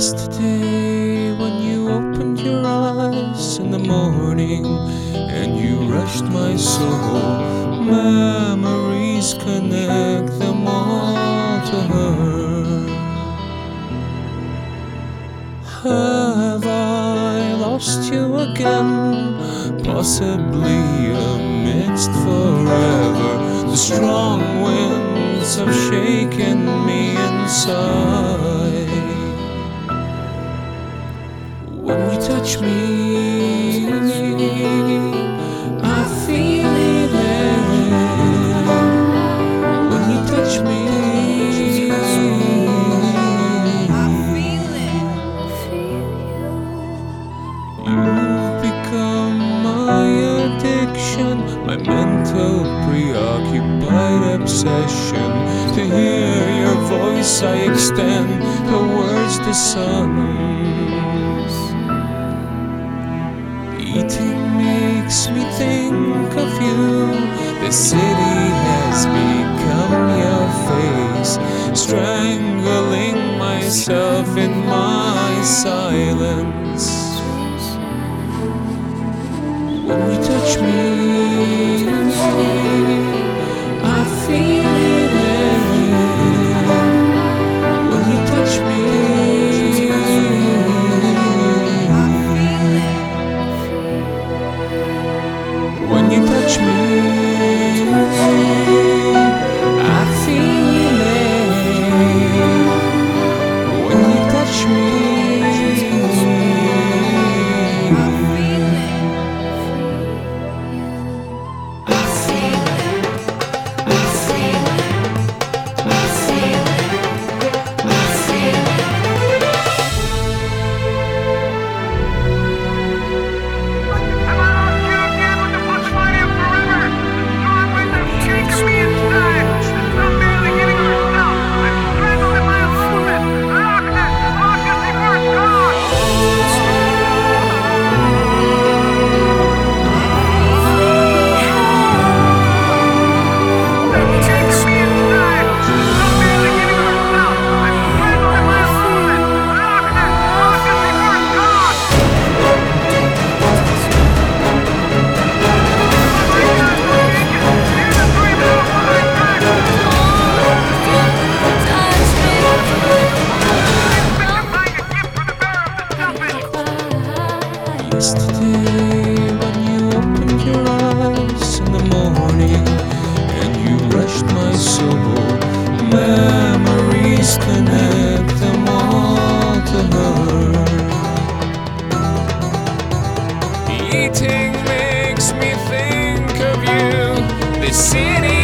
Yesterday, when you opened your eyes in the morning and you rushed my soul, memories connect them all to her. Have I lost you again? Possibly amidst forever. The strong winds have shaken me inside. Touch me, I feel it. When you touch me, you've become my addiction, my mental preoccupied obsession. To hear your voice, I extend towards the sun. Eating makes me think of you. The city has become your face, strangling myself in my silence. When you touch me, connect them all to her. Eating makes me think of you. City